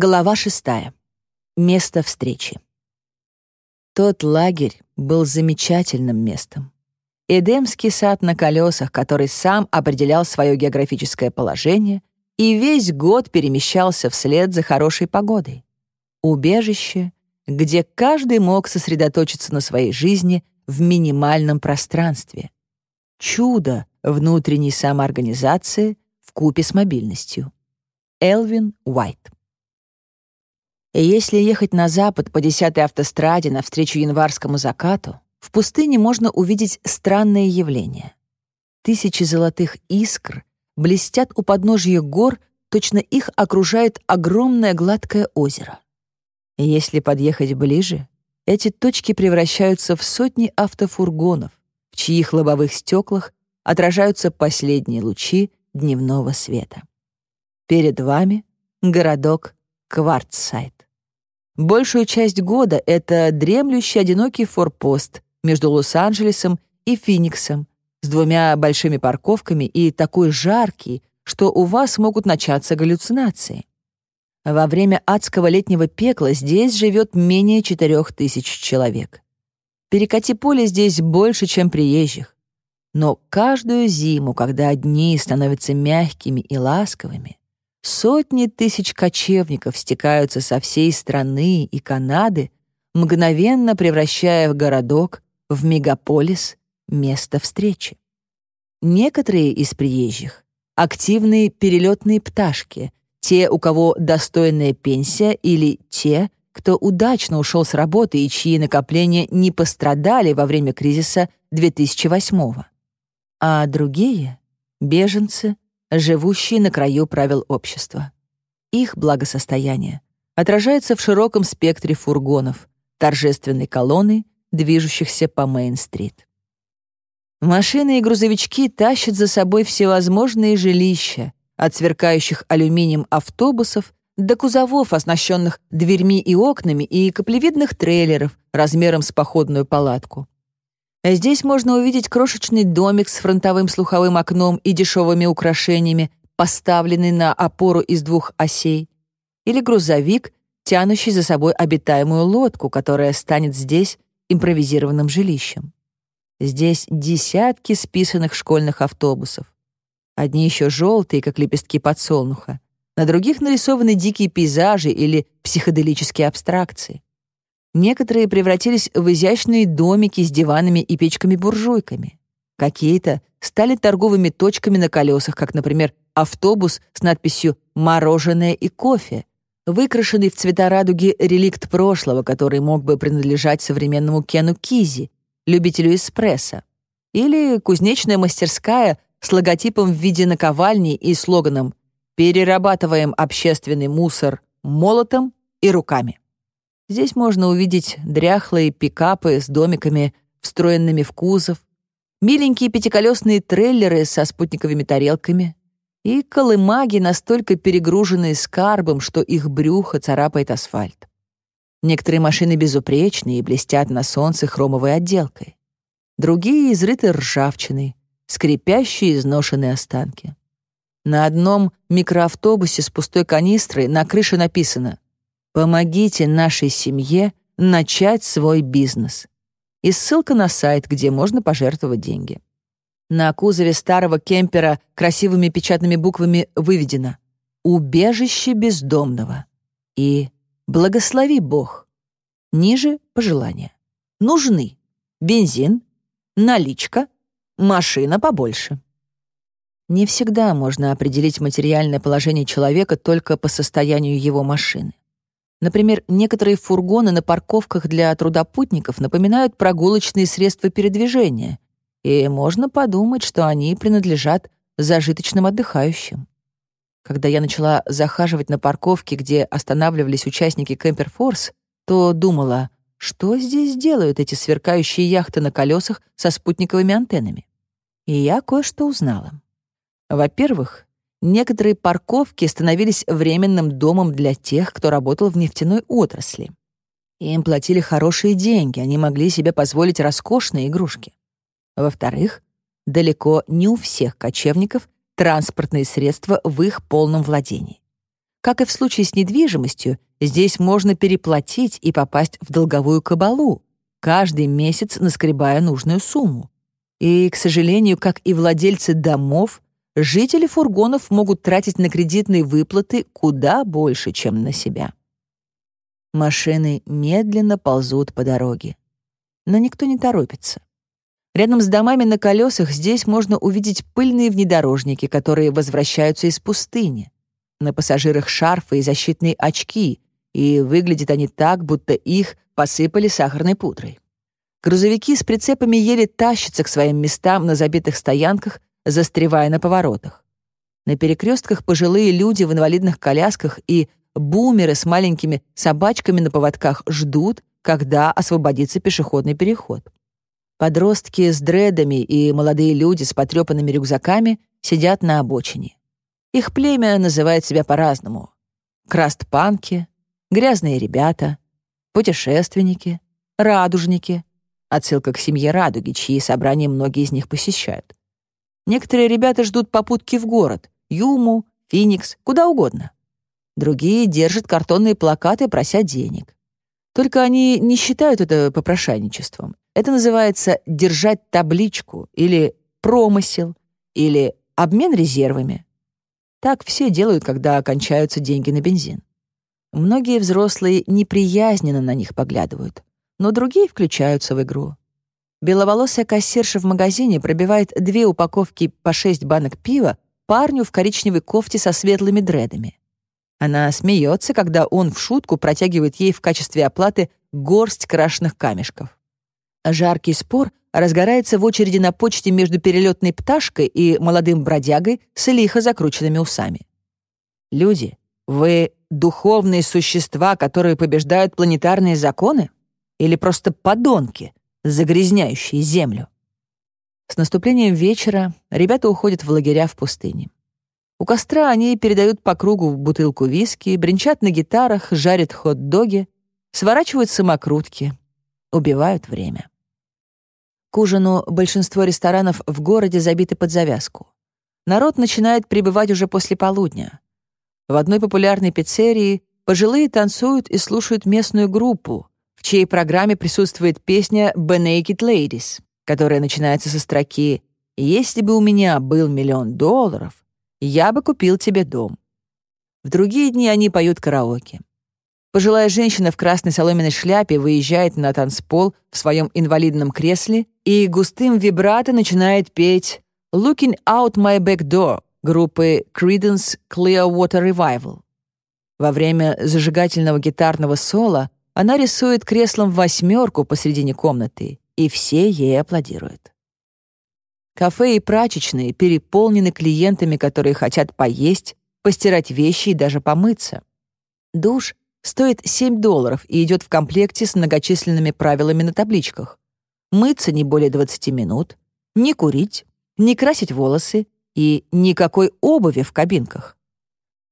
Глава шестая. Место встречи. Тот лагерь был замечательным местом. Эдемский сад на колесах, который сам определял свое географическое положение и весь год перемещался вслед за хорошей погодой. Убежище, где каждый мог сосредоточиться на своей жизни в минимальном пространстве. Чудо внутренней самоорганизации в купе с мобильностью. Элвин Уайт. И если ехать на запад по 10-й автостраде навстречу январскому закату, в пустыне можно увидеть странное явление. Тысячи золотых искр блестят у подножья гор, точно их окружает огромное гладкое озеро. И если подъехать ближе, эти точки превращаются в сотни автофургонов, в чьих лобовых стеклах отражаются последние лучи дневного света. Перед вами городок Квартсайд. Большую часть года это дремлющий одинокий форпост между Лос-Анджелесом и Финиксом с двумя большими парковками и такой жаркий, что у вас могут начаться галлюцинации. Во время адского летнего пекла здесь живет менее четырех тысяч человек. Перекати поле здесь больше, чем приезжих. Но каждую зиму, когда дни становятся мягкими и ласковыми, Сотни тысяч кочевников стекаются со всей страны и Канады, мгновенно превращая в городок, в мегаполис, место встречи. Некоторые из приезжих — активные перелетные пташки, те, у кого достойная пенсия, или те, кто удачно ушел с работы и чьи накопления не пострадали во время кризиса 2008 А другие — беженцы — живущие на краю правил общества. Их благосостояние отражается в широком спектре фургонов, торжественной колонны, движущихся по Мейн-стрит. Машины и грузовички тащат за собой всевозможные жилища, от сверкающих алюминием автобусов до кузовов, оснащенных дверьми и окнами, и каплевидных трейлеров размером с походную палатку. Здесь можно увидеть крошечный домик с фронтовым слуховым окном и дешевыми украшениями, поставленный на опору из двух осей, или грузовик, тянущий за собой обитаемую лодку, которая станет здесь импровизированным жилищем. Здесь десятки списанных школьных автобусов. Одни еще желтые, как лепестки подсолнуха, на других нарисованы дикие пейзажи или психоделические абстракции. Некоторые превратились в изящные домики с диванами и печками-буржуйками. Какие-то стали торговыми точками на колесах, как, например, автобус с надписью «Мороженое и кофе», выкрашенный в цвета радуги реликт прошлого, который мог бы принадлежать современному Кену Кизи, любителю эспрессо, или кузнечная мастерская с логотипом в виде наковальни и слоганом «Перерабатываем общественный мусор молотом и руками». Здесь можно увидеть дряхлые пикапы с домиками, встроенными в кузов, миленькие пятиколесные трейлеры со спутниковыми тарелками и колымаги, настолько перегруженные скарбом, что их брюхо царапает асфальт. Некоторые машины безупречные и блестят на солнце хромовой отделкой. Другие изрыты ржавчиной, скрипящие изношенные останки. На одном микроавтобусе с пустой канистрой на крыше написано Помогите нашей семье начать свой бизнес. И ссылка на сайт, где можно пожертвовать деньги. На кузове старого кемпера красивыми печатными буквами выведено «Убежище бездомного» и «Благослови Бог». Ниже пожелания. Нужны бензин, наличка, машина побольше. Не всегда можно определить материальное положение человека только по состоянию его машины. Например, некоторые фургоны на парковках для трудопутников напоминают прогулочные средства передвижения, и можно подумать, что они принадлежат зажиточным отдыхающим. Когда я начала захаживать на парковки, где останавливались участники Кемперфорс, то думала, что здесь делают эти сверкающие яхты на колесах со спутниковыми антеннами. И я кое-что узнала. Во-первых, Некоторые парковки становились временным домом для тех, кто работал в нефтяной отрасли. Им платили хорошие деньги, они могли себе позволить роскошные игрушки. Во-вторых, далеко не у всех кочевников транспортные средства в их полном владении. Как и в случае с недвижимостью, здесь можно переплатить и попасть в долговую кабалу, каждый месяц наскребая нужную сумму. И, к сожалению, как и владельцы домов, жители фургонов могут тратить на кредитные выплаты куда больше, чем на себя. Машины медленно ползут по дороге. Но никто не торопится. Рядом с домами на колесах здесь можно увидеть пыльные внедорожники, которые возвращаются из пустыни. На пассажирах шарфы и защитные очки, и выглядят они так, будто их посыпали сахарной пудрой. Грузовики с прицепами еле тащатся к своим местам на забитых стоянках, застревая на поворотах. На перекрестках пожилые люди в инвалидных колясках и бумеры с маленькими собачками на поводках ждут, когда освободится пешеходный переход. Подростки с дредами и молодые люди с потрепанными рюкзаками сидят на обочине. Их племя называет себя по-разному. Крастпанки, грязные ребята, путешественники, радужники. Отсылка к семье Радуги, чьи собрания многие из них посещают. Некоторые ребята ждут попутки в город, Юму, Феникс, куда угодно. Другие держат картонные плакаты, прося денег. Только они не считают это попрошайничеством. Это называется «держать табличку» или «промысел» или «обмен резервами». Так все делают, когда кончаются деньги на бензин. Многие взрослые неприязненно на них поглядывают, но другие включаются в игру. Беловолосая кассирша в магазине пробивает две упаковки по шесть банок пива парню в коричневой кофте со светлыми дредами. Она смеется, когда он в шутку протягивает ей в качестве оплаты горсть крашеных камешков. Жаркий спор разгорается в очереди на почте между перелетной пташкой и молодым бродягой с лихо закрученными усами. Люди, вы духовные существа, которые побеждают планетарные законы? Или просто подонки, загрязняющие Землю? С наступлением вечера ребята уходят в лагеря в пустыне. У костра они передают по кругу бутылку виски, бренчат на гитарах, жарят хот-доги, сворачивают самокрутки, убивают время. К ужину большинство ресторанов в городе забиты под завязку. Народ начинает прибывать уже после полудня. В одной популярной пиццерии пожилые танцуют и слушают местную группу, чьей программе присутствует песня «The Naked Ladies», которая начинается со строки «Если бы у меня был миллион долларов, я бы купил тебе дом». В другие дни они поют караоке. Пожилая женщина в красной соломенной шляпе выезжает на танцпол в своем инвалидном кресле и густым вибрато начинает петь «Looking Out My Back Door» группы Creedence Clearwater Revival. Во время зажигательного гитарного соло она рисует креслом восьмерку посредине комнаты, и все ей аплодируют. Кафе и прачечные переполнены клиентами, которые хотят поесть, постирать вещи и даже помыться. Душ стоит 7 долларов и идет в комплекте с многочисленными правилами на табличках. Мыться не более 20 минут, не курить, не красить волосы и никакой обуви в кабинках.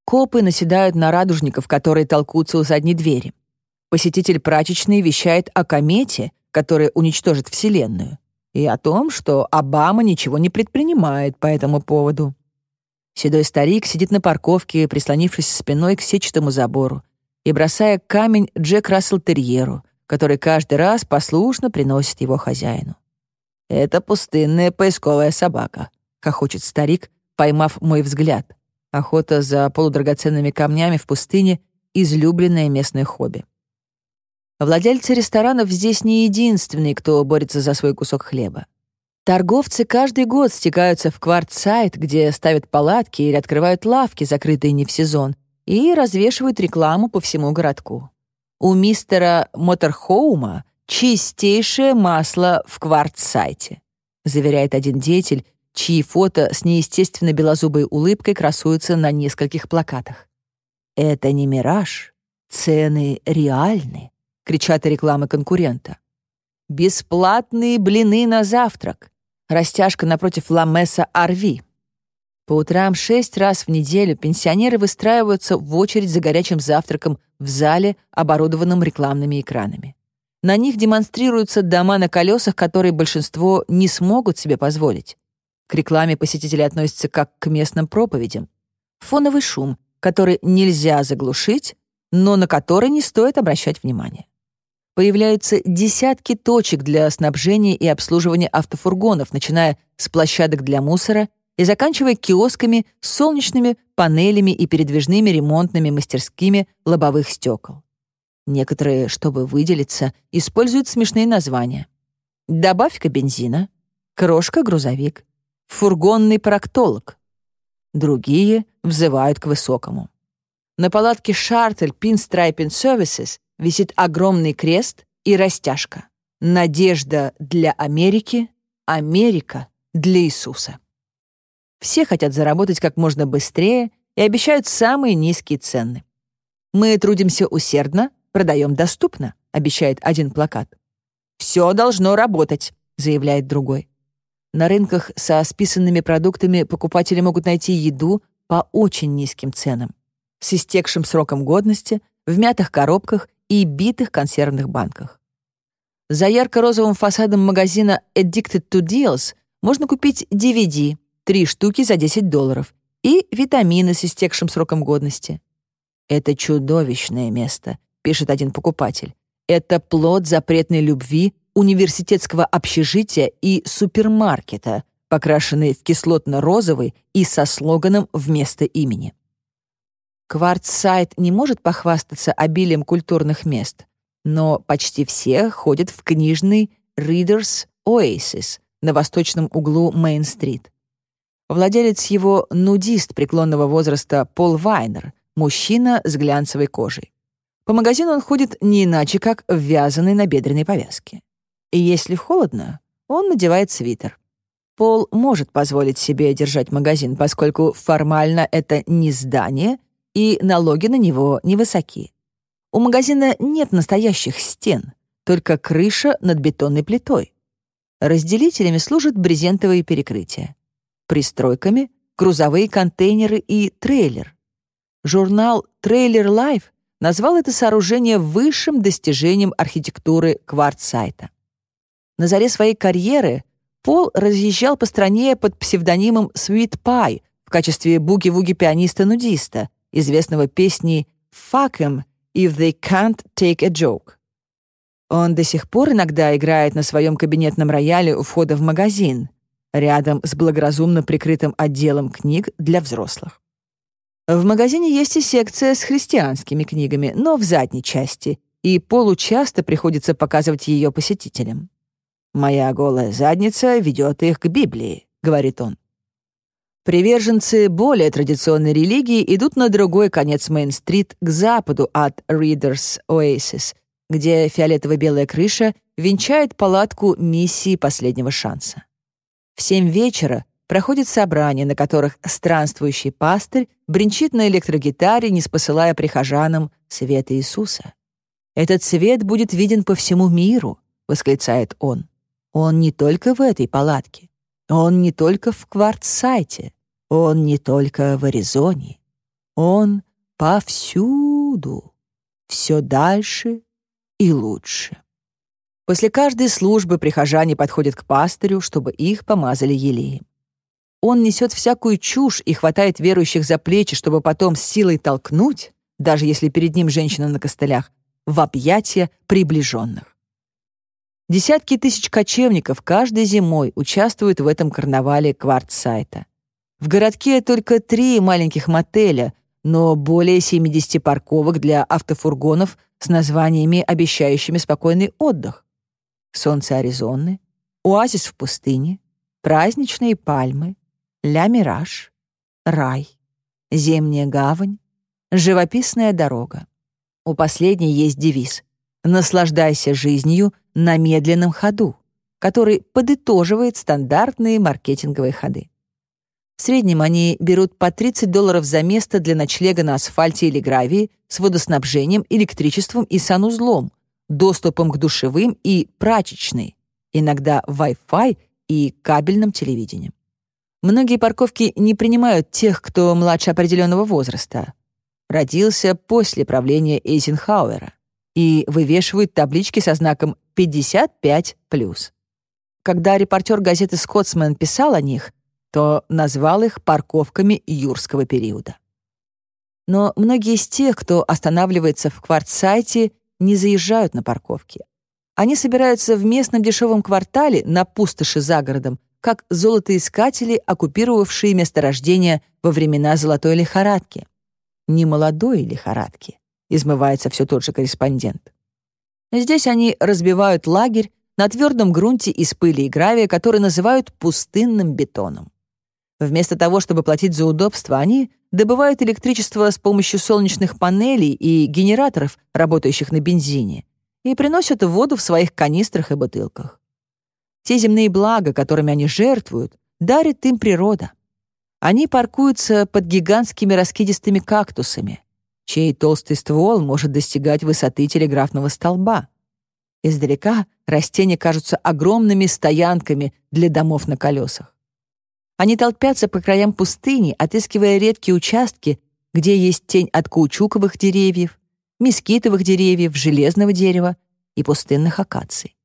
Копы наседают на радужников, которые толкутся у задней двери. Посетитель прачечной вещает о комете, которая уничтожит Вселенную и о том, что Обама ничего не предпринимает по этому поводу. Седой старик сидит на парковке, прислонившись спиной к сетчатому забору и бросая камень Джек Рассел Терьеру, который каждый раз послушно приносит его хозяину. «Это пустынная поисковая собака», — хохочет старик, поймав мой взгляд. Охота за полудрагоценными камнями в пустыне — излюбленное местное хобби. Владельцы ресторанов здесь не единственные, кто борется за свой кусок хлеба. Торговцы каждый год стекаются в квартсайт, где ставят палатки или открывают лавки, закрытые не в сезон, и развешивают рекламу по всему городку. У мистера Моторхоума чистейшее масло в квартсайте, заверяет один деятель, чьи фото с неестественно белозубой улыбкой красуются на нескольких плакатах. Это не мираж, цены реальны кричат рекламы конкурента. Бесплатные блины на завтрак. Растяжка напротив Ламеса Арви. По утрам шесть раз в неделю пенсионеры выстраиваются в очередь за горячим завтраком в зале, оборудованном рекламными экранами. На них демонстрируются дома на колесах, которые большинство не смогут себе позволить. К рекламе посетители относятся как к местным проповедям. Фоновый шум, который нельзя заглушить, но на который не стоит обращать внимание. Появляются десятки точек для снабжения и обслуживания автофургонов, начиная с площадок для мусора и заканчивая киосками солнечными панелями и передвижными ремонтными мастерскими лобовых стекол. Некоторые, чтобы выделиться, используют смешные названия. Добавь-ка бензина, крошка-грузовик, фургонный проктолог. Другие взывают к высокому. На палатке Шартель Pinstriping Services висит огромный крест и растяжка. Надежда для Америки, Америка для Иисуса. Все хотят заработать как можно быстрее и обещают самые низкие цены. Мы трудимся усердно, продаем доступно, обещает один плакат. Все должно работать, заявляет другой. На рынках со списанными продуктами покупатели могут найти еду по очень низким ценам, с истекшим сроком годности, в мятых коробках и битых консервных банках. За ярко-розовым фасадом магазина Addicted to Deals можно купить DVD, три штуки за 10 долларов, и витамины с истекшим сроком годности. «Это чудовищное место», — пишет один покупатель. «Это плод запретной любви университетского общежития и супермаркета, покрашенный в кислотно-розовый и со слоганом вместо имени. Квартсайт не может похвастаться обилием культурных мест, но почти все ходят в книжный Reader's Oasis на восточном углу Мейн-стрит. Владелец его — нудист преклонного возраста Пол Вайнер, мужчина с глянцевой кожей. По магазину он ходит не иначе, как в вязаной набедренной повязке. И если холодно, он надевает свитер. Пол может позволить себе держать магазин, поскольку формально это не здание, и налоги на него невысоки. У магазина нет настоящих стен, только крыша над бетонной плитой. Разделителями служат брезентовые перекрытия. Пристройками — грузовые контейнеры и трейлер. Журнал «Trailer Life» назвал это сооружение высшим достижением архитектуры Кварцсайта. На заре своей карьеры Пол разъезжал по стране под псевдонимом Sweet Pie в качестве буги-вуги-пианиста-нудиста, известного песней «Fuck em if they can't take a joke». Он до сих пор иногда играет на своем кабинетном рояле у входа в магазин, рядом с благоразумно прикрытым отделом книг для взрослых. В магазине есть и секция с христианскими книгами, но в задней части, и Полу часто приходится показывать ее посетителям. «Моя голая задница ведет их к Библии», — говорит он. Приверженцы более традиционной религии идут на другой конец Мейн-стрит к западу от Reader's Oasis, где фиолетово-белая крыша венчает палатку миссии последнего шанса. В семь вечера проходит собрание, на которых странствующий пастырь бренчит на электрогитаре, не спосылая прихожанам света Иисуса. «Этот свет будет виден по всему миру», — восклицает он. Он не только в этой палатке. Он не только в квартсайте. Он не только в Аризоне. Он повсюду. Все дальше и лучше. После каждой службы прихожане подходят к пастырю, чтобы их помазали елеем. Он несет всякую чушь и хватает верующих за плечи, чтобы потом с силой толкнуть, даже если перед ним женщина на костылях, в объятия приближенных. Десятки тысяч кочевников каждой зимой участвуют в этом карнавале квартсайта. В городке только три маленьких мотеля, но более 70 парковок для автофургонов с названиями, обещающими спокойный отдых. Солнце Аризоны, оазис в пустыне, праздничные пальмы, ля-мираж, рай, зимняя гавань, живописная дорога. У последней есть девиз «Наслаждайся жизнью на медленном ходу», который подытоживает стандартные маркетинговые ходы. В среднем они берут по 30 долларов за место для ночлега на асфальте или гравии с водоснабжением, электричеством и санузлом, доступом к душевым и прачечной, иногда Wi-Fi и кабельным телевидением. Многие парковки не принимают тех, кто младше определенного возраста. Родился после правления Эйзенхауэра и вывешивают таблички со знаком 55+. Когда репортер газеты «Скотсмен» писал о них, то назвал их парковками юрского периода. Но многие из тех, кто останавливается в квартсайте, не заезжают на парковки. Они собираются в местном дешевом квартале на пустоши за городом, как золотоискатели, оккупировавшие месторождение во времена золотой лихорадки. Не молодой лихорадки, измывается все тот же корреспондент. Здесь они разбивают лагерь на твердом грунте из пыли и гравия, который называют пустынным бетоном. Вместо того, чтобы платить за удобство, они добывают электричество с помощью солнечных панелей и генераторов, работающих на бензине, и приносят воду в своих канистрах и бутылках. Те земные блага, которыми они жертвуют, дарит им природа. Они паркуются под гигантскими раскидистыми кактусами, чей толстый ствол может достигать высоты телеграфного столба. Издалека растения кажутся огромными стоянками для домов на колесах. Они толпятся по краям пустыни, отыскивая редкие участки, где есть тень от каучуковых деревьев, мескитовых деревьев, железного дерева и пустынных акаций.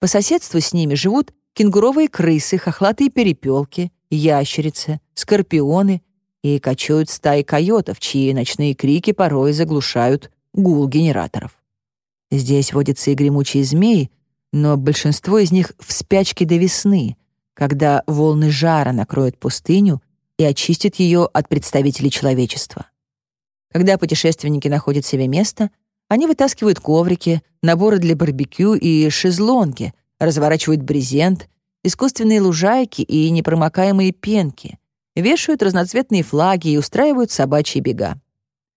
По соседству с ними живут кенгуровые крысы, хохлатые перепелки, ящерицы, скорпионы и кочуют стаи койотов, чьи ночные крики порой заглушают гул генераторов. Здесь водятся и гремучие змеи, но большинство из них в спячке до весны, когда волны жара накроют пустыню и очистят ее от представителей человечества. Когда путешественники находят себе место, они вытаскивают коврики, наборы для барбекю и шезлонги, разворачивают брезент, искусственные лужайки и непромокаемые пенки, вешают разноцветные флаги и устраивают собачьи бега.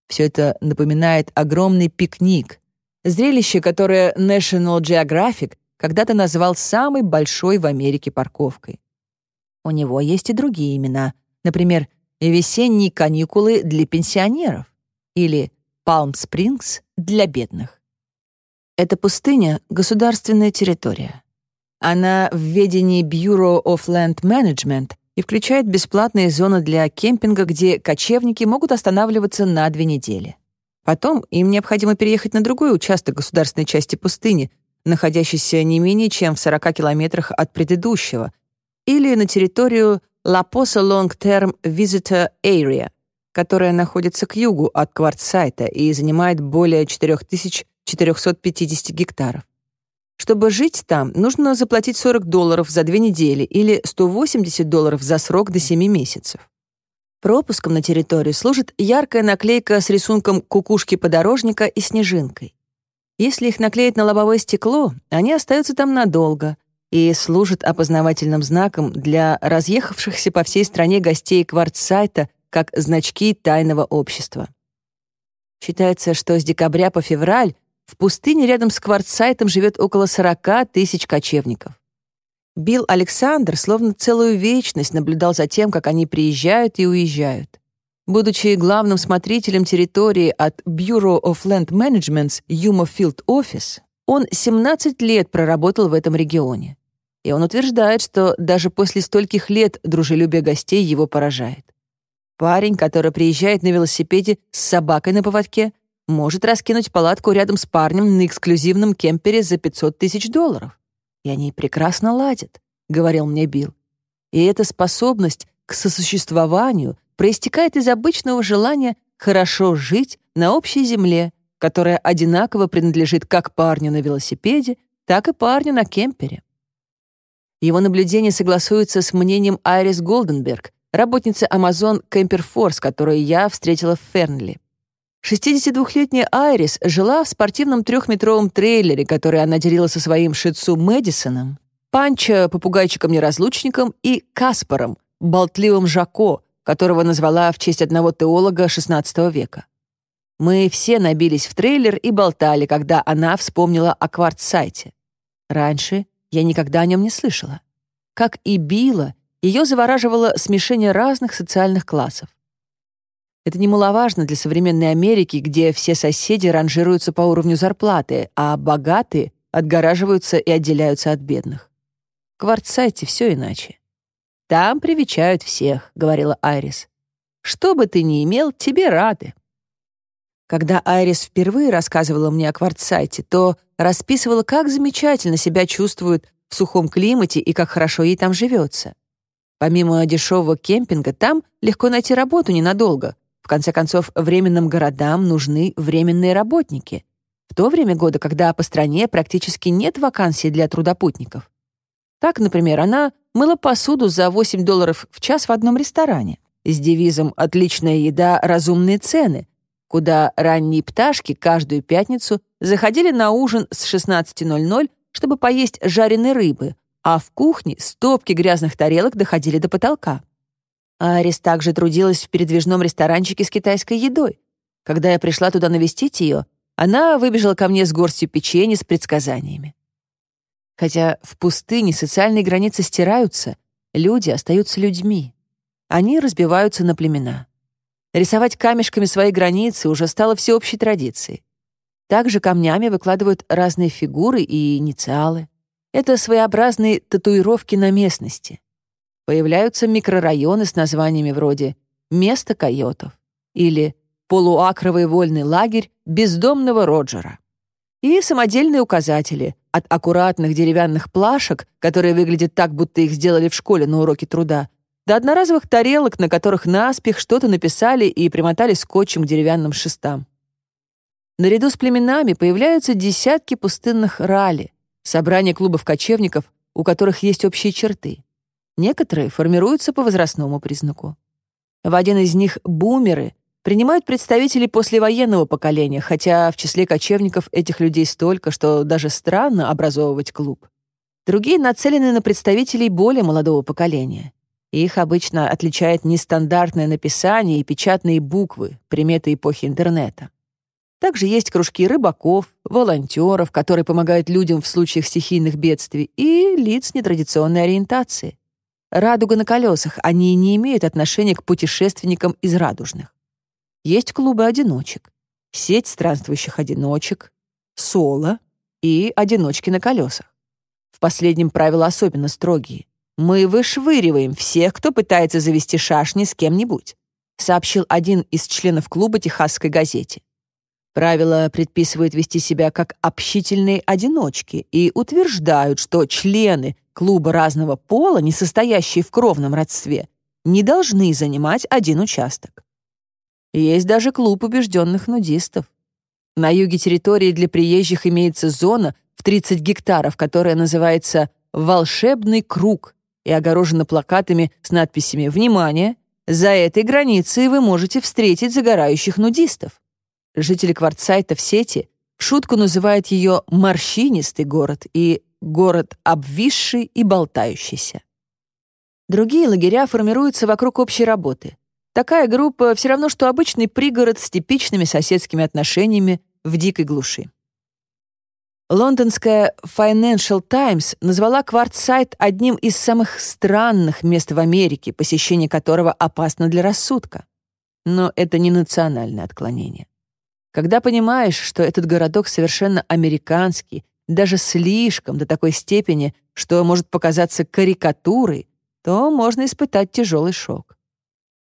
Все это напоминает огромный пикник, зрелище, которое National Geographic когда-то назвал самой большой в Америке парковкой. У него есть и другие имена, например, «Весенние каникулы для пенсионеров» или «Палм-Спрингс для бедных». Эта пустыня — государственная территория. Она в ведении Bureau of Land Management и включает бесплатные зоны для кемпинга, где кочевники могут останавливаться на две недели. Потом им необходимо переехать на другой участок государственной части пустыни, находящийся не менее чем в 40 километрах от предыдущего, или на территорию Posa Long Term Visitor Area, которая находится к югу от Квартсайта и занимает более 4450 гектаров. Чтобы жить там, нужно заплатить 40 долларов за две недели или 180 долларов за срок до 7 месяцев. Пропуском на территорию служит яркая наклейка с рисунком кукушки-подорожника и снежинкой. Если их наклеить на лобовое стекло, они остаются там надолго и служат опознавательным знаком для разъехавшихся по всей стране гостей квартсайта как значки тайного общества. Считается, что с декабря по февраль в пустыне рядом с квартсайтом живет около 40 тысяч кочевников. Билл Александр словно целую вечность наблюдал за тем, как они приезжают и уезжают. Будучи главным смотрителем территории от Bureau of Land Management's Yuma Field Office, он 17 лет проработал в этом регионе. И он утверждает, что даже после стольких лет дружелюбие гостей его поражает. Парень, который приезжает на велосипеде с собакой на поводке, может раскинуть палатку рядом с парнем на эксклюзивном кемпере за 500 тысяч долларов. И они прекрасно ладят, — говорил мне Билл. И эта способность к сосуществованию проистекает из обычного желания хорошо жить на общей земле, которая одинаково принадлежит как парню на велосипеде, так и парню на кемпере. Его наблюдения согласуются с мнением Айрис Голденберг, работницы Amazon Camper Force, которую я встретила в Фернли. 62-летняя Айрис жила в спортивном трехметровом трейлере, который она делила со своим шицу Мэдисоном, Панчо, попугайчиком-неразлучником и Каспаром, болтливым Жако, которого назвала в честь одного теолога XVI века. Мы все набились в трейлер и болтали, когда она вспомнила о квартсайте. Раньше я никогда о нем не слышала. Как и Билла, ее завораживало смешение разных социальных классов. Это немаловажно для современной Америки, где все соседи ранжируются по уровню зарплаты, а богатые отгораживаются и отделяются от бедных. В квартсайте все иначе. «Там привечают всех», — говорила Айрис. «Что бы ты ни имел, тебе рады». Когда Айрис впервые рассказывала мне о квартсайте, то расписывала, как замечательно себя чувствует в сухом климате и как хорошо ей там живется. Помимо дешевого кемпинга, там легко найти работу ненадолго, В конце концов, временным городам нужны временные работники. В то время года, когда по стране практически нет вакансий для трудопутников. Так, например, она мыла посуду за 8 долларов в час в одном ресторане с девизом «Отличная еда, разумные цены», куда ранние пташки каждую пятницу заходили на ужин с 16.00, чтобы поесть жареной рыбы, а в кухне стопки грязных тарелок доходили до потолка. Арис также трудилась в передвижном ресторанчике с китайской едой. Когда я пришла туда навестить ее, она выбежала ко мне с горстью печенья с предсказаниями. Хотя в пустыне социальные границы стираются, люди остаются людьми. Они разбиваются на племена. Рисовать камешками свои границы уже стало всеобщей традицией. Также камнями выкладывают разные фигуры и инициалы. Это своеобразные татуировки на местности. Появляются микрорайоны с названиями вроде «Место койотов» или «Полуакровый вольный лагерь бездомного Роджера» и самодельные указатели от аккуратных деревянных плашек, которые выглядят так, будто их сделали в школе на уроке труда, до одноразовых тарелок, на которых наспех что-то написали и примотали скотчем к деревянным шестам. Наряду с племенами появляются десятки пустынных ралли, собрания клубов кочевников, у которых есть общие черты. Некоторые формируются по возрастному признаку. В один из них бумеры принимают представители послевоенного поколения, хотя в числе кочевников этих людей столько, что даже странно образовывать клуб. Другие нацелены на представителей более молодого поколения. Их обычно отличает нестандартное написание и печатные буквы, приметы эпохи интернета. Также есть кружки рыбаков, волонтеров, которые помогают людям в случаях стихийных бедствий, и лиц нетрадиционной ориентации. Радуга на колесах, они не имеют отношения к путешественникам из радужных. Есть клубы одиночек, сеть странствующих одиночек, соло и одиночки на колесах. В последнем правила особенно строгие. Мы вышвыриваем всех, кто пытается завести шашни с кем-нибудь, сообщил один из членов клуба Техасской газете. Правила предписывают вести себя как общительные одиночки и утверждают, что члены клуба разного пола, не состоящие в кровном родстве, не должны занимать один участок. Есть даже клуб убежденных нудистов. На юге территории для приезжих имеется зона в 30 гектаров, которая называется «Волшебный круг» и огорожена плакатами с надписями «Внимание! За этой границей вы можете встретить загорающих нудистов». Жители квартсайта в сети в шутку называют ее «морщинистый город» и «город обвисший и болтающийся». Другие лагеря формируются вокруг общей работы. Такая группа все равно, что обычный пригород с типичными соседскими отношениями в дикой глуши. Лондонская Financial Times назвала Квартсайт одним из самых странных мест в Америке, посещение которого опасно для рассудка. Но это не национальное отклонение. Когда понимаешь, что этот городок совершенно американский, даже слишком до такой степени, что может показаться карикатурой, то можно испытать тяжелый шок.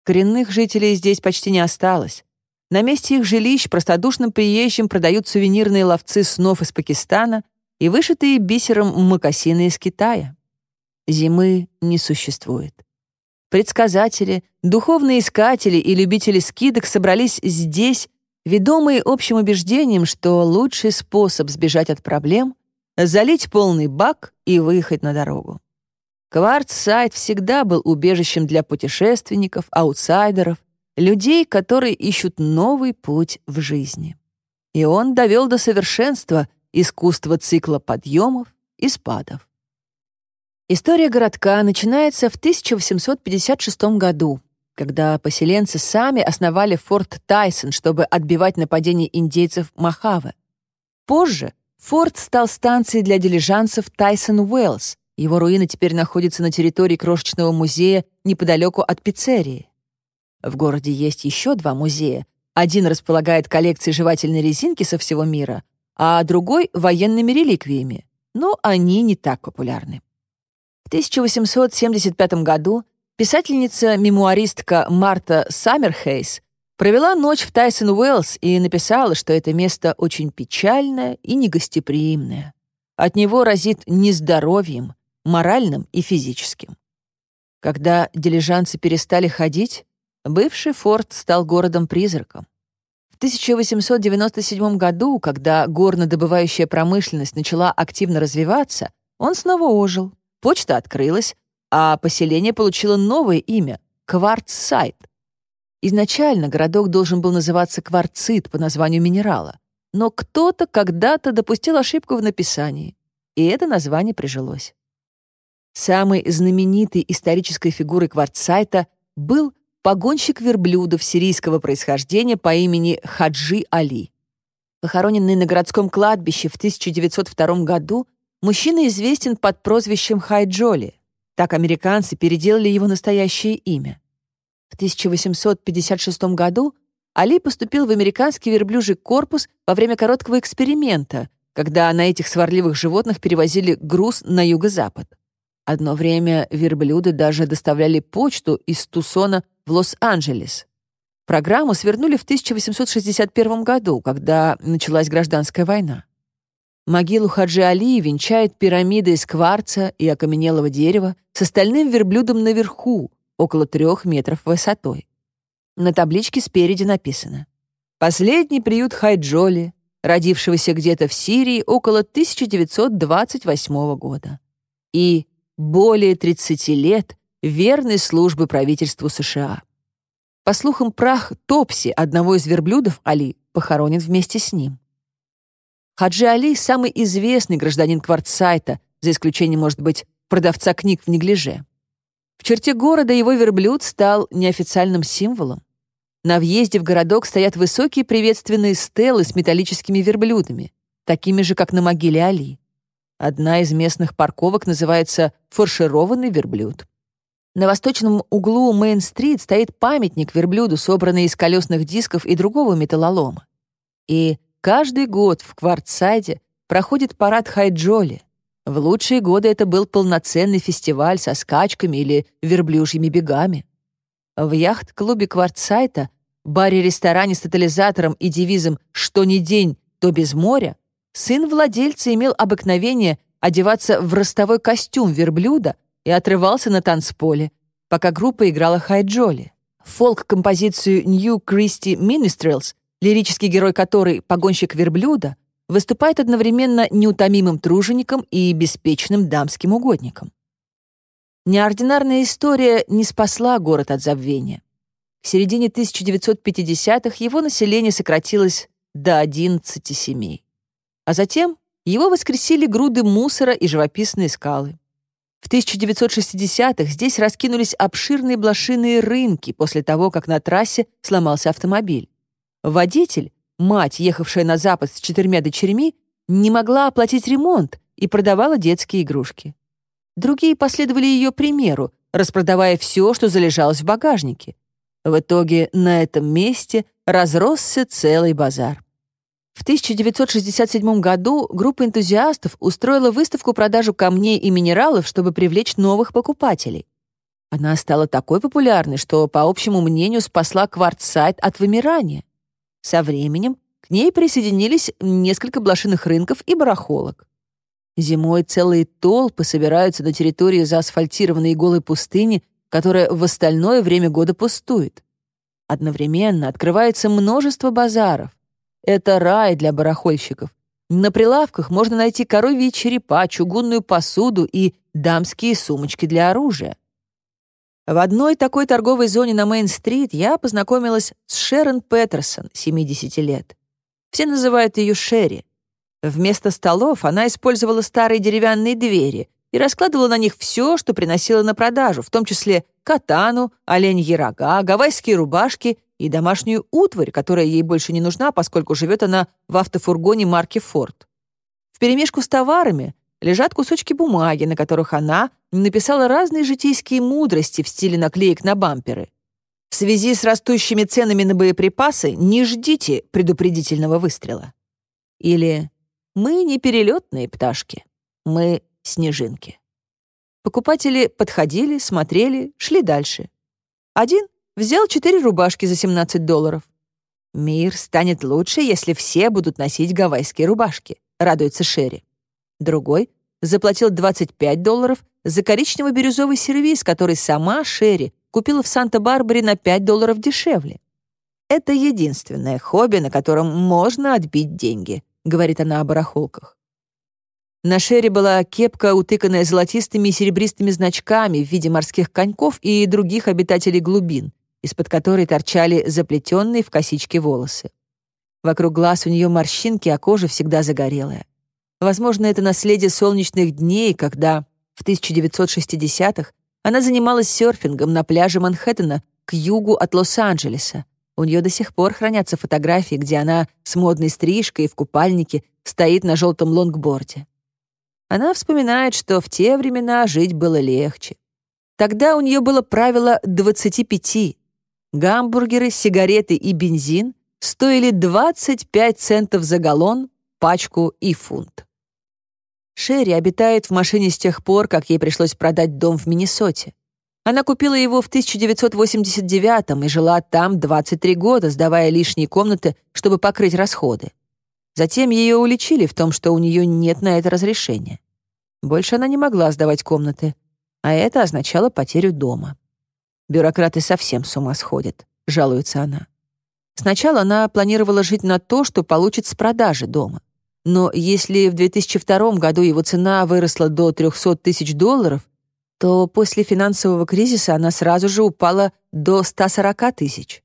Коренных жителей здесь почти не осталось. На месте их жилищ простодушным приезжим продают сувенирные ловцы снов из Пакистана и вышитые бисером мокасины из Китая. Зимы не существует. Предсказатели, духовные искатели и любители скидок собрались здесь, ведомые общим убеждением, что лучший способ сбежать от проблем — залить полный бак и выехать на дорогу. Квартсайт всегда был убежищем для путешественников, аутсайдеров, людей, которые ищут новый путь в жизни. И он довел до совершенства искусство цикла подъемов и спадов. История городка начинается в 1856 году, когда поселенцы сами основали форт Тайсон, чтобы отбивать нападение индейцев Махаве. Позже форт стал станцией для дилижансов Тайсон-Уэллс, его руины теперь находятся на территории крошечного музея неподалеку от пиццерии. В городе есть еще два музея. Один располагает коллекцией жевательной резинки со всего мира, а другой — военными реликвиями. Но они не так популярны. В 1875 году писательница-мемуаристка Марта Саммерхейс провела ночь в Тайсон-Уэллс и написала, что это место очень печальное и негостеприимное. От него разит нездоровьем, моральным и физическим. Когда дилижанцы перестали ходить, бывший форт стал городом-призраком. В 1897 году, когда горнодобывающая промышленность начала активно развиваться, он снова ожил, почта открылась, а поселение получило новое имя — Кварцсайт. Изначально городок должен был называться Кварцит по названию минерала, но кто-то когда-то допустил ошибку в написании, и это название прижилось. Самой знаменитой исторической фигурой Кварцайта был погонщик верблюдов сирийского происхождения по имени Хаджи Али. Похороненный на городском кладбище в 1902 году, мужчина известен под прозвищем Хайджоли. Так американцы переделали его настоящее имя. В 1856 году Али поступил в американский верблюжий корпус во время короткого эксперимента, когда на этих сварливых животных перевозили груз на юго-запад. Одно время верблюды даже доставляли почту из Тусона в Лос-Анджелес. Программу свернули в 1861 году, когда началась гражданская война. Могилу Хаджи Али венчает пирамида из кварца и окаменелого дерева с остальным верблюдом наверху, около трех метров высотой. На табличке спереди написано «Последний приют Хайджоли, родившегося где-то в Сирии около 1928 года» и «Более 30 лет верной службы правительству США. По слухам, прах Топси, одного из верблюдов Али, похоронен вместе с ним. Хаджи Али — самый известный гражданин Квартсайта, за исключением, может быть, продавца книг в неглиже. В черте города его верблюд стал неофициальным символом. На въезде в городок стоят высокие приветственные стелы с металлическими верблюдами, такими же, как на могиле Али. Одна из местных парковок называется «фаршированный верблюд». На восточном углу Мейн-стрит стоит памятник верблюду, собранный из колесных дисков и другого металлолома. И каждый год в Квартсайде проходит парад Хайджоли. В лучшие годы это был полноценный фестиваль со скачками или верблюжьими бегами. В яхт-клубе Квартсайта, баре-ресторане с тотализатором и девизом «Что ни день, то без моря» сын владельца имел обыкновение одеваться в ростовой костюм верблюда и отрывался на танцполе, пока группа играла хайджоли. Фолк-композицию «New Christie Ministrels», лирический герой которой — погонщик верблюда, выступает одновременно неутомимым тружеником и беспечным дамским угодником. Неординарная история не спасла город от забвения. К середине 1950-х его население сократилось до 11 семей. А затем его воскресили груды мусора и живописные скалы. В 1960-х здесь раскинулись обширные блошиные рынки после того, как на трассе сломался автомобиль. Водитель, мать, ехавшая на запад с четырьмя дочерьми, не могла оплатить ремонт и продавала детские игрушки. Другие последовали ее примеру, распродавая все, что залежалось в багажнике. В итоге на этом месте разросся целый базар. В 1967 году группа энтузиастов устроила выставку-продажу камней и минералов, чтобы привлечь новых покупателей. Она стала такой популярной, что, по общему мнению, спасла квартсайт от вымирания. Со временем к ней присоединились несколько блошиных рынков и барахолок. Зимой целые толпы собираются на территории заасфальтированной голой пустыни, которая в остальное время года пустует. Одновременно открывается множество базаров, это рай для барахольщиков. На прилавках можно найти коровьи черепа, чугунную посуду и дамские сумочки для оружия. В одной такой торговой зоне на Мейн-стрит я познакомилась с Шерон Петерсон, 70 лет. Все называют ее Шерри. Вместо столов она использовала старые деревянные двери и раскладывала на них все, что приносила на продажу, в том числе катану, оленьи рога, гавайские рубашки и домашнюю утварь, которая ей больше не нужна, поскольку живет она в автофургоне марки «Форд». Вперемешку с товарами лежат кусочки бумаги, на которых она написала разные житейские мудрости в стиле наклеек на бамперы. В связи с растущими ценами на боеприпасы не ждите предупредительного выстрела. Или «Мы не перелетные пташки, мы снежинки». Покупатели подходили, смотрели, шли дальше. Один Взял четыре рубашки за 17 долларов. Мир станет лучше, если все будут носить гавайские рубашки, радуется Шерри. Другой заплатил 25 долларов за коричнево-бирюзовый сервиз, который сама Шерри купила в Санта-Барбаре на 5 долларов дешевле. «Это единственное хобби, на котором можно отбить деньги», — говорит она о барахолках. На Шерри была кепка, утыканная золотистыми и серебристыми значками в виде морских коньков и других обитателей глубин, из-под которой торчали заплетенные в косички волосы. Вокруг глаз у нее морщинки, а кожа всегда загорелая. Возможно, это наследие солнечных дней, когда в 1960-х она занималась серфингом на пляже Манхэттена к югу от Лос-Анджелеса. У нее до сих пор хранятся фотографии, где она с модной стрижкой и в купальнике стоит на желтом лонгборде. Она вспоминает, что в те времена жить было легче. Тогда у нее было правило 25. Гамбургеры, сигареты и бензин стоили 25 центов за галлон, пачку и фунт. Шерри обитает в машине с тех пор, как ей пришлось продать дом в Миннесоте. Она купила его в 1989 и жила там 23 года, сдавая лишние комнаты, чтобы покрыть расходы. Затем ее уличили в том, что у нее нет на это разрешения. Больше она не могла сдавать комнаты, а это означало потерю дома. «Бюрократы совсем с ума сходят», — жалуется она. Сначала она планировала жить на то, что получит с продажи дома. Но если в 2002 году его цена выросла до 300 тысяч долларов, то после финансового кризиса она сразу же упала до 140 тысяч.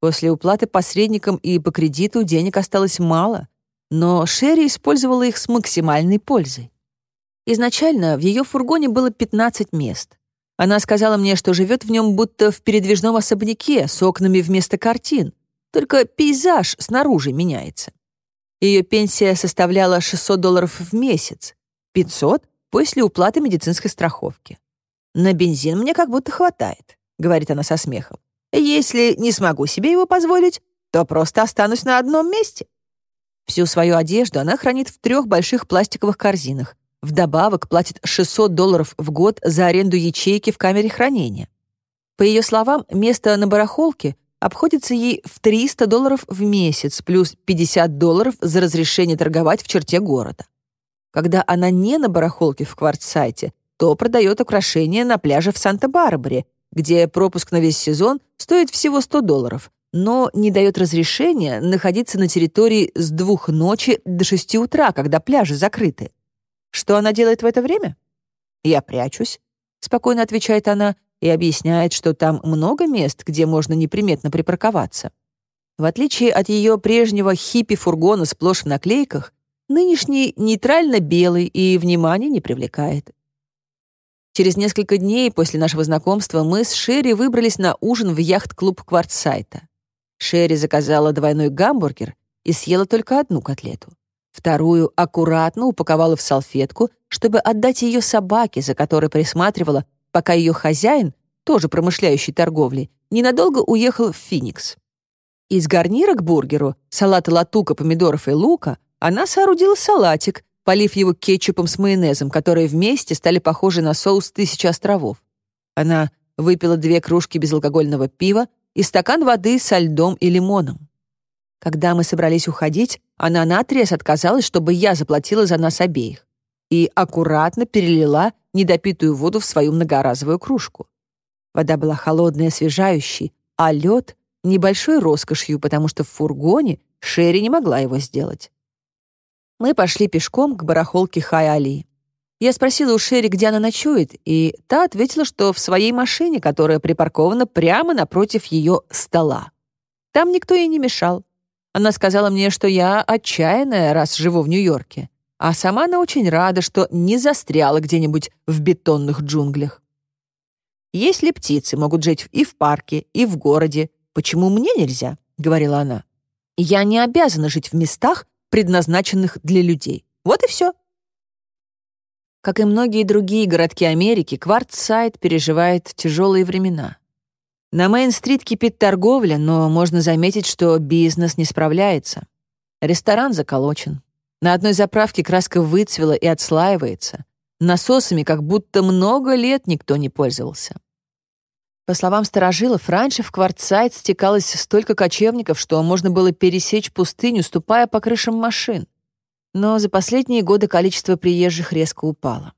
После уплаты посредникам и по кредиту денег осталось мало, но Шерри использовала их с максимальной пользой. Изначально в ее фургоне было 15 мест. Она сказала мне, что живет в нем будто в передвижном особняке с окнами вместо картин, только пейзаж снаружи меняется. Ее пенсия составляла 600 долларов в месяц, 500 после уплаты медицинской страховки. «На бензин мне как будто хватает», — говорит она со смехом. «Если не смогу себе его позволить, то просто останусь на одном месте». Всю свою одежду она хранит в трех больших пластиковых корзинах. Вдобавок платит 600 долларов в год за аренду ячейки в камере хранения. По ее словам, место на барахолке обходится ей в 300 долларов в месяц плюс 50 долларов за разрешение торговать в черте города. Когда она не на барахолке в Квартсайте, то продает украшения на пляже в Санта-Барбаре, где пропуск на весь сезон стоит всего 100 долларов, но не дает разрешения находиться на территории с двух ночи до шести утра, когда пляжи закрыты. Что она делает в это время? «Я прячусь», — спокойно отвечает она и объясняет, что там много мест, где можно неприметно припарковаться. В отличие от ее прежнего хиппи-фургона сплошь в наклейках, нынешний нейтрально-белый и внимания не привлекает. Через несколько дней после нашего знакомства мы с Шерри выбрались на ужин в яхт-клуб Квартсайта. Шерри заказала двойной гамбургер и съела только одну котлету. Вторую аккуратно упаковала в салфетку, чтобы отдать ее собаке, за которой присматривала, пока ее хозяин, тоже промышляющий торговлей, ненадолго уехал в Феникс. Из гарнира к бургеру, салата латука, помидоров и лука, она соорудила салатик, полив его кетчупом с майонезом, которые вместе стали похожи на соус «Тысячи островов». Она выпила две кружки безалкогольного пива и стакан воды со льдом и лимоном. Когда мы собрались уходить, она наотрез отказалась, чтобы я заплатила за нас обеих и аккуратно перелила недопитую воду в свою многоразовую кружку. Вода была холодной и освежающей, а лед — небольшой роскошью, потому что в фургоне Шерри не могла его сделать. Мы пошли пешком к барахолке Хай-Али. Я спросила у Шерри, где она ночует, и та ответила, что в своей машине, которая припаркована прямо напротив ее стола. Там никто ей не мешал. Она сказала мне, что я отчаянная, раз живу в Нью-Йорке, а сама она очень рада, что не застряла где-нибудь в бетонных джунглях. «Если птицы могут жить и в парке, и в городе, почему мне нельзя?» — говорила она. «Я не обязана жить в местах, предназначенных для людей. Вот и все». Как и многие другие городки Америки, Квартсайд переживает тяжелые времена. На Мейн-стрит кипит торговля, но можно заметить, что бизнес не справляется. Ресторан заколочен. На одной заправке краска выцвела и отслаивается. Насосами как будто много лет никто не пользовался. По словам старожилов, раньше в Кварцайт стекалось столько кочевников, что можно было пересечь пустыню, ступая по крышам машин. Но за последние годы количество приезжих резко упало.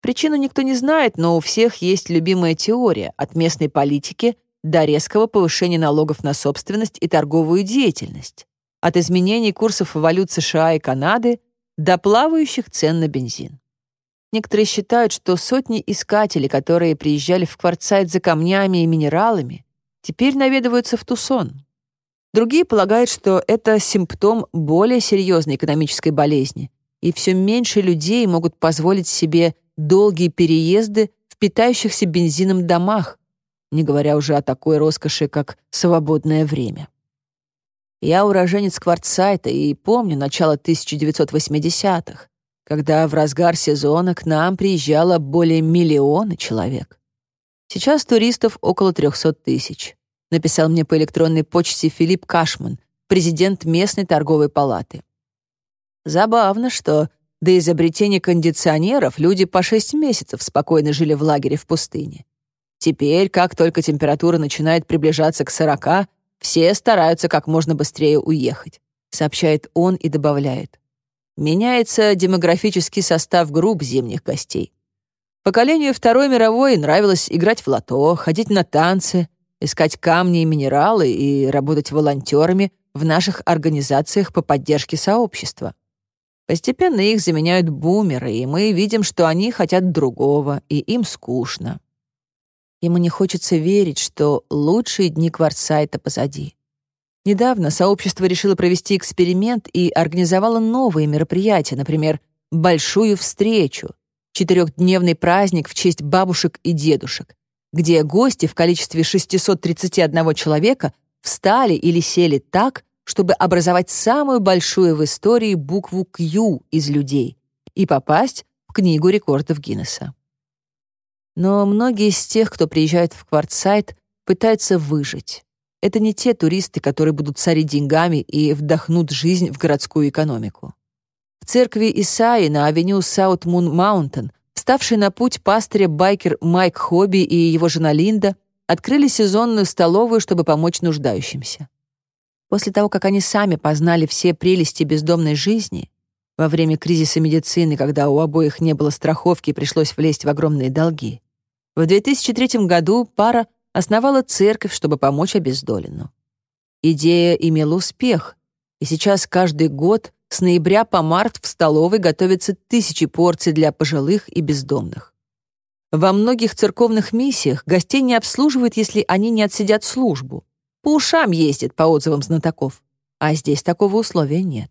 Причину никто не знает, но у всех есть любимая теория от местной политики до резкого повышения налогов на собственность и торговую деятельность, от изменений курсов валют США и Канады до плавающих цен на бензин. Некоторые считают, что сотни искателей, которые приезжали в Кварцайт за камнями и минералами, теперь наведываются в Тусон. Другие полагают, что это симптом более серьезной экономической болезни, и все меньше людей могут позволить себе долгие переезды в питающихся бензином домах, не говоря уже о такой роскоши, как свободное время. Я уроженец Кварцайта и помню начало 1980-х, когда в разгар сезона к нам приезжало более миллиона человек. Сейчас туристов около 300 тысяч, написал мне по электронной почте Филипп Кашман, президент местной торговой палаты. Забавно, что до изобретения кондиционеров люди по 6 месяцев спокойно жили в лагере в пустыне. Теперь, как только температура начинает приближаться к 40, все стараются как можно быстрее уехать, сообщает он и добавляет. Меняется демографический состав групп зимних гостей. Поколению Второй мировой нравилось играть в лото, ходить на танцы, искать камни и минералы и работать волонтерами в наших организациях по поддержке сообщества. Постепенно их заменяют бумеры, и мы видим, что они хотят другого, и им скучно. Ему не хочется верить, что лучшие дни Кварцайта позади. Недавно сообщество решило провести эксперимент и организовало новые мероприятия, например, «Большую встречу», четырехдневный праздник в честь бабушек и дедушек, где гости в количестве 631 человека встали или сели так, чтобы образовать самую большую в истории букву «Q» из людей и попасть в Книгу рекордов Гиннесса. Но многие из тех, кто приезжает в Квартсайт, пытаются выжить. Это не те туристы, которые будут царить деньгами и вдохнут жизнь в городскую экономику. В церкви Исаи на авеню Саут Мун Маунтон, ставший на путь пастыря-байкер Майк Хобби и его жена Линда, открыли сезонную столовую, чтобы помочь нуждающимся. После того, как они сами познали все прелести бездомной жизни, во время кризиса медицины, когда у обоих не было страховки и пришлось влезть в огромные долги. В 2003 году пара основала церковь, чтобы помочь обездоленным. Идея имела успех, и сейчас каждый год с ноября по март в столовой готовятся тысячи порций для пожилых и бездомных. Во многих церковных миссиях гостей не обслуживают, если они не отсидят службу. По ушам ездит, по отзывам знатоков. А здесь такого условия нет.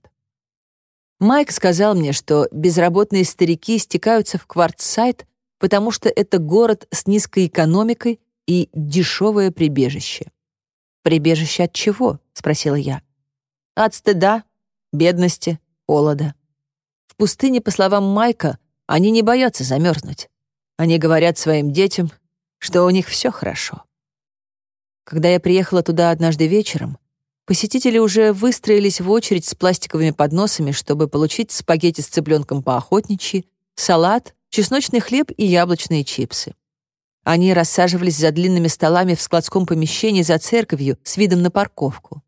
Майк сказал мне, что безработные старики стекаются в Квартсайт, потому что это город с низкой экономикой и дешевое прибежище. «Прибежище от чего?» — спросила я. «От стыда, бедности, холода. В пустыне, по словам Майка, они не боятся замерзнуть. Они говорят своим детям, что у них все хорошо». Когда я приехала туда однажды вечером, Посетители уже выстроились в очередь с пластиковыми подносами, чтобы получить спагетти с цыпленком по-охотничьи, салат, чесночный хлеб и яблочные чипсы. Они рассаживались за длинными столами в складском помещении за церковью с видом на парковку.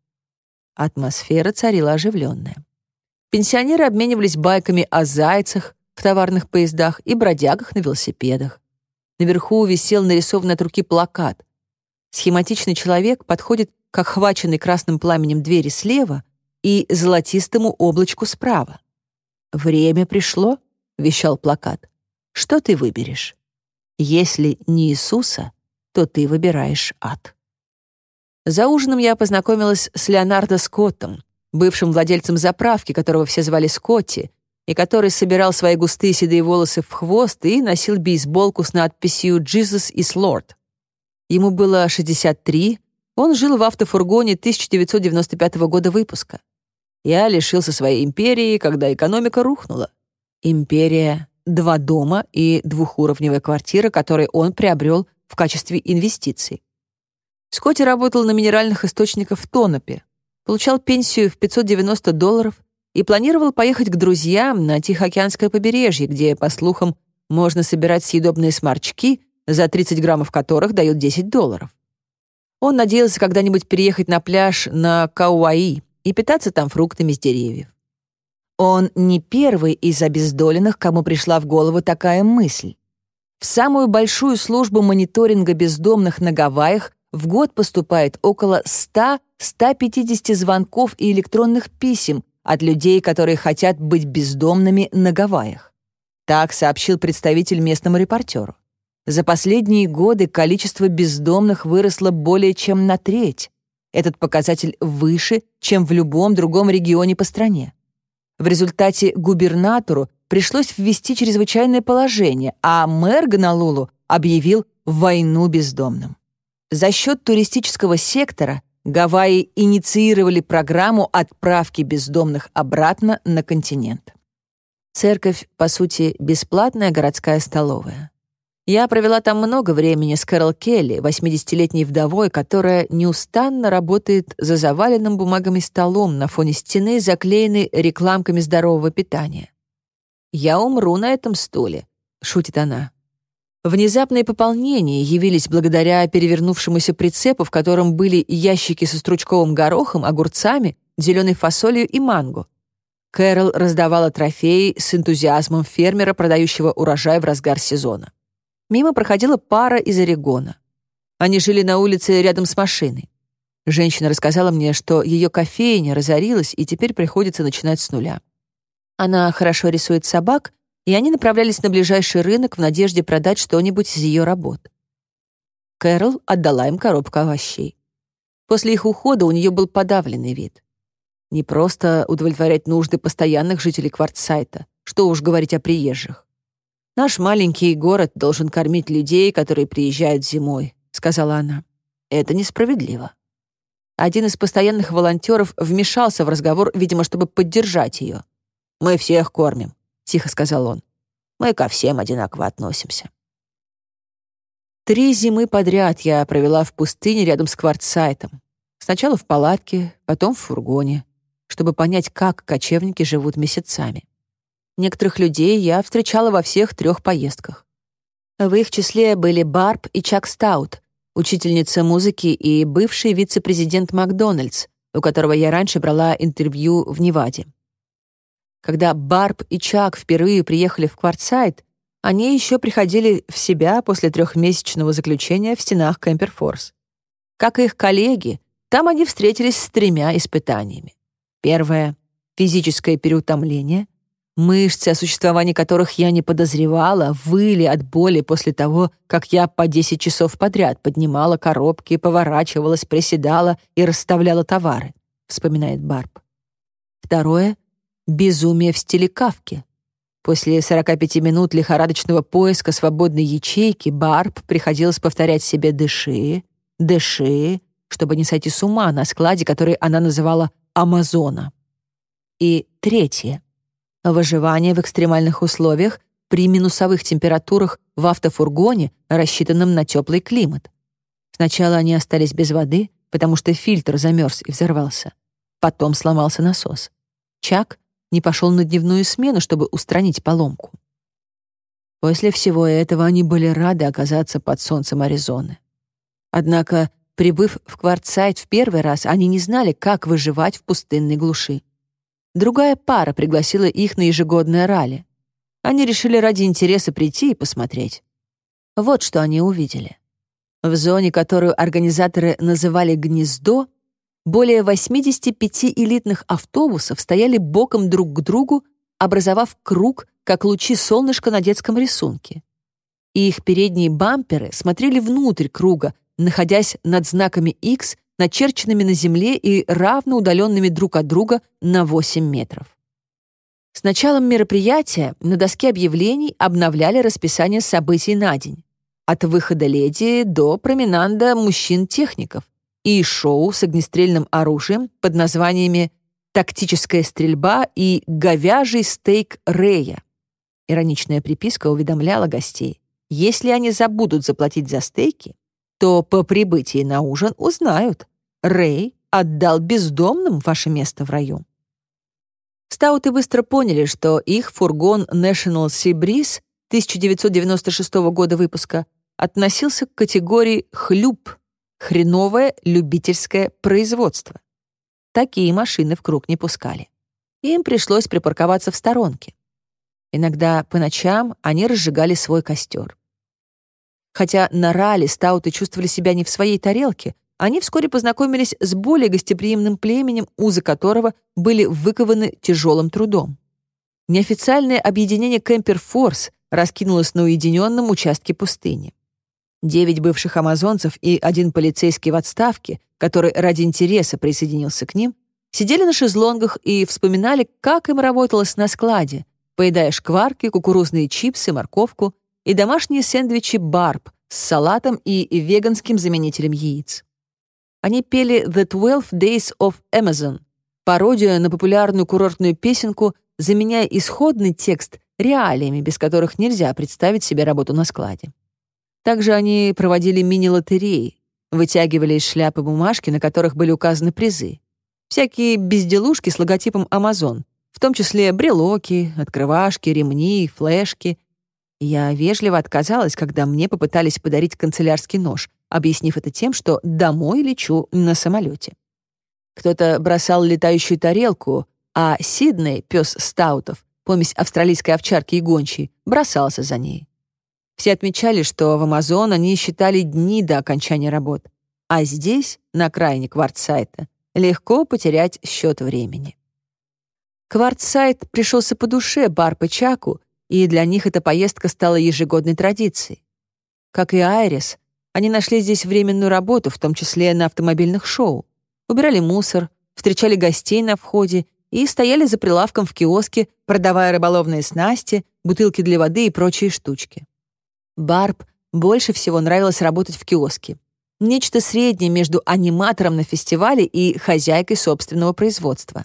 Атмосфера царила оживленная. Пенсионеры обменивались байками о зайцах в товарных поездах и бродягах на велосипедах. Наверху висел нарисованный от руки плакат. Схематичный человек подходит к охваченной красным пламенем двери слева и золотистому облачку справа. «Время пришло», — вещал плакат. «Что ты выберешь? Если не Иисуса, то ты выбираешь ад». За ужином я познакомилась с Леонардо Скоттом, бывшим владельцем заправки, которого все звали Скотти, и который собирал свои густые седые волосы в хвост и носил бейсболку с надписью «Jesus is Lord». Ему было 63, он жил в автофургоне 1995 года выпуска. Я лишился своей империи, когда экономика рухнула. Империя — два дома и двухуровневая квартира, которые он приобрел в качестве инвестиций. Скотти работал на минеральных источниках в Тонопе, получал пенсию в 590 долларов и планировал поехать к друзьям на Тихоокеанское побережье, где, по слухам, можно собирать съедобные сморчки, за 30 граммов которых дают 10 долларов. Он надеялся когда-нибудь переехать на пляж на Кауаи и питаться там фруктами с деревьев. Он не первый из обездоленных, кому пришла в голову такая мысль, В самую большую службу мониторинга бездомных на Гавайях в год поступает около 100-150 звонков и электронных писем от людей, которые хотят быть бездомными на Гавайях. Так сообщил представитель местному репортеру. За последние годы количество бездомных выросло более чем на треть. Этот показатель выше, чем в любом другом регионе по стране. В результате губернатору пришлось ввести чрезвычайное положение, а мэр Гонолулу объявил войну бездомным. За счет туристического сектора Гавайи инициировали программу отправки бездомных обратно на континент. Церковь, по сути, бесплатная городская столовая. Я провела там много времени с Кэрол Келли, 80-летней вдовой, которая неустанно работает за заваленным бумагами столом на фоне стены, заклеенной рекламками здорового питания. «Я умру на этом стуле», — шутит она. Внезапные пополнения явились благодаря перевернувшемуся прицепу, в котором были ящики со стручковым горохом, огурцами, зеленой фасолью и манго. Кэрол раздавала трофеи с энтузиазмом фермера, продающего урожай в разгар сезона. Мимо проходила пара из Орегона. Они жили на улице рядом с машиной. Женщина рассказала мне, что ее кофейня разорилась и теперь приходится начинать с нуля. Она хорошо рисует собак и они направлялись на ближайший рынок в надежде продать что-нибудь из ее работ. Кэрол отдала им коробку овощей. После их ухода у нее был подавленный вид. Не просто удовлетворять нужды постоянных жителей Квартсайта, что уж говорить о приезжих. «Наш маленький город должен кормить людей, которые приезжают зимой», — сказала она. «Это несправедливо». Один из постоянных волонтеров вмешался в разговор, видимо, чтобы поддержать ее. «Мы всех кормим. — тихо сказал он. «Мы ко всем одинаково относимся». Три зимы подряд я провела в пустыне рядом с Квартсайтом. Сначала в палатке, потом в фургоне, чтобы понять, как кочевники живут месяцами. Некоторых людей я встречала во всех трех поездках. В их числе были Барб и Чак Стаут, учительница музыки и бывший вице-президент Макдональдс, у которого я раньше брала интервью в Неваде. Когда Барб и Чак впервые приехали в Квартсайд, они еще приходили в себя после трехмесячного заключения в стенах Кемперфорс. Как и их коллеги, там они встретились с тремя испытаниями. Первое — физическое переутомление. Мышцы, о существовании которых я не подозревала, выли от боли после того, как я по 10 часов подряд поднимала коробки, поворачивалась, приседала и расставляла товары, вспоминает Барб. Второе безумие в стиле Кавки. После 45 минут лихорадочного поиска свободной ячейки Барб приходилось повторять себе «дыши», «дыши», чтобы не сойти с ума на складе, который она называла «Амазона». И третье. Выживание в экстремальных условиях при минусовых температурах в автофургоне, рассчитанном на теплый климат. Сначала они остались без воды, потому что фильтр замерз и взорвался. Потом сломался насос. Чак не пошел на дневную смену, чтобы устранить поломку. После всего этого они были рады оказаться под солнцем Аризоны. Однако, прибыв в Квартсайт в первый раз, они не знали, как выживать в пустынной глуши. Другая пара пригласила их на ежегодное ралли. Они решили ради интереса прийти и посмотреть. Вот что они увидели. В зоне, которую организаторы называли «гнездо», более 85 элитных автобусов стояли боком друг к другу, образовав круг, как лучи солнышка на детском рисунке. И их передние бамперы смотрели внутрь круга, находясь над знаками X, начерченными на земле и равно удаленными друг от друга на 8 метров. С началом мероприятия на доске объявлений обновляли расписание событий на день. От выхода леди до променанда мужчин-техников, и шоу с огнестрельным оружием под названиями «Тактическая стрельба» и «Говяжий стейк Рэя». Ироничная приписка уведомляла гостей. Если они забудут заплатить за стейки, то по прибытии на ужин узнают. Рэй отдал бездомным ваше место в раю. Стауты быстро поняли, что их фургон National Sea Breeze 1996 года выпуска относился к категории «хлюп», Хреновое любительское производство. Такие машины в круг не пускали. Им пришлось припарковаться в сторонке. Иногда по ночам они разжигали свой костер. Хотя на ралли стауты чувствовали себя не в своей тарелке, они вскоре познакомились с более гостеприимным племенем, узы которого были выкованы тяжелым трудом. Неофициальное объединение Кемпер Форс раскинулось на уединенном участке пустыни. Девять бывших амазонцев и один полицейский в отставке, который ради интереса присоединился к ним, сидели на шезлонгах и вспоминали, как им работалось на складе, поедая шкварки, кукурузные чипсы, морковку и домашние сэндвичи «Барб» с салатом и веганским заменителем яиц. Они пели «The Twelve Days of Amazon», пародию на популярную курортную песенку, заменяя исходный текст реалиями, без которых нельзя представить себе работу на складе. Также они проводили мини-лотереи, вытягивали из шляпы бумажки, на которых были указаны призы. Всякие безделушки с логотипом Amazon, в том числе брелоки, открывашки, ремни, флешки. Я вежливо отказалась, когда мне попытались подарить канцелярский нож, объяснив это тем, что домой лечу на самолете. Кто-то бросал летающую тарелку, а Сидней, пес Стаутов, помесь австралийской овчарки и гончей, бросался за ней. Все отмечали, что в Амазон они считали дни до окончания работ, а здесь, на окраине Квартсайта, легко потерять счет времени. Квартсайт пришелся по душе Барп и Чаку, и для них эта поездка стала ежегодной традицией. Как и Айрис, они нашли здесь временную работу, в том числе на автомобильных шоу. Убирали мусор, встречали гостей на входе и стояли за прилавком в киоске, продавая рыболовные снасти, бутылки для воды и прочие штучки. Барб больше всего нравилось работать в киоске. Нечто среднее между аниматором на фестивале и хозяйкой собственного производства.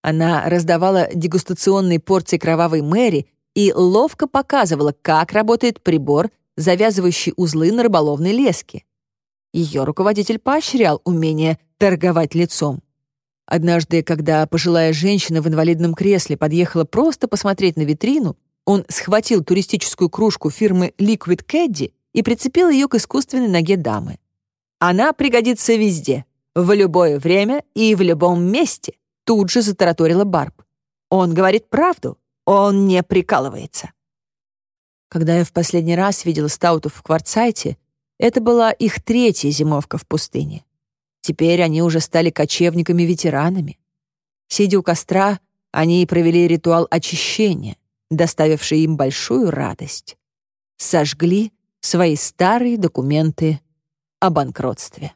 Она раздавала дегустационные порции кровавой Мэри и ловко показывала, как работает прибор, завязывающий узлы на рыболовной леске. Ее руководитель поощрял умение торговать лицом. Однажды, когда пожилая женщина в инвалидном кресле подъехала просто посмотреть на витрину, он схватил туристическую кружку фирмы Liquid Caddy и прицепил ее к искусственной ноге дамы. «Она пригодится везде, в любое время и в любом месте», тут же затараторила Барб. «Он говорит правду, он не прикалывается». Когда я в последний раз видела стаутов в Кварцайте, это была их третья зимовка в пустыне. Теперь они уже стали кочевниками-ветеранами. Сидя у костра, они провели ритуал очищения, доставивший им большую радость. Сожгли свои старые документы о банкротстве.